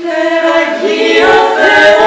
Será que eu sei?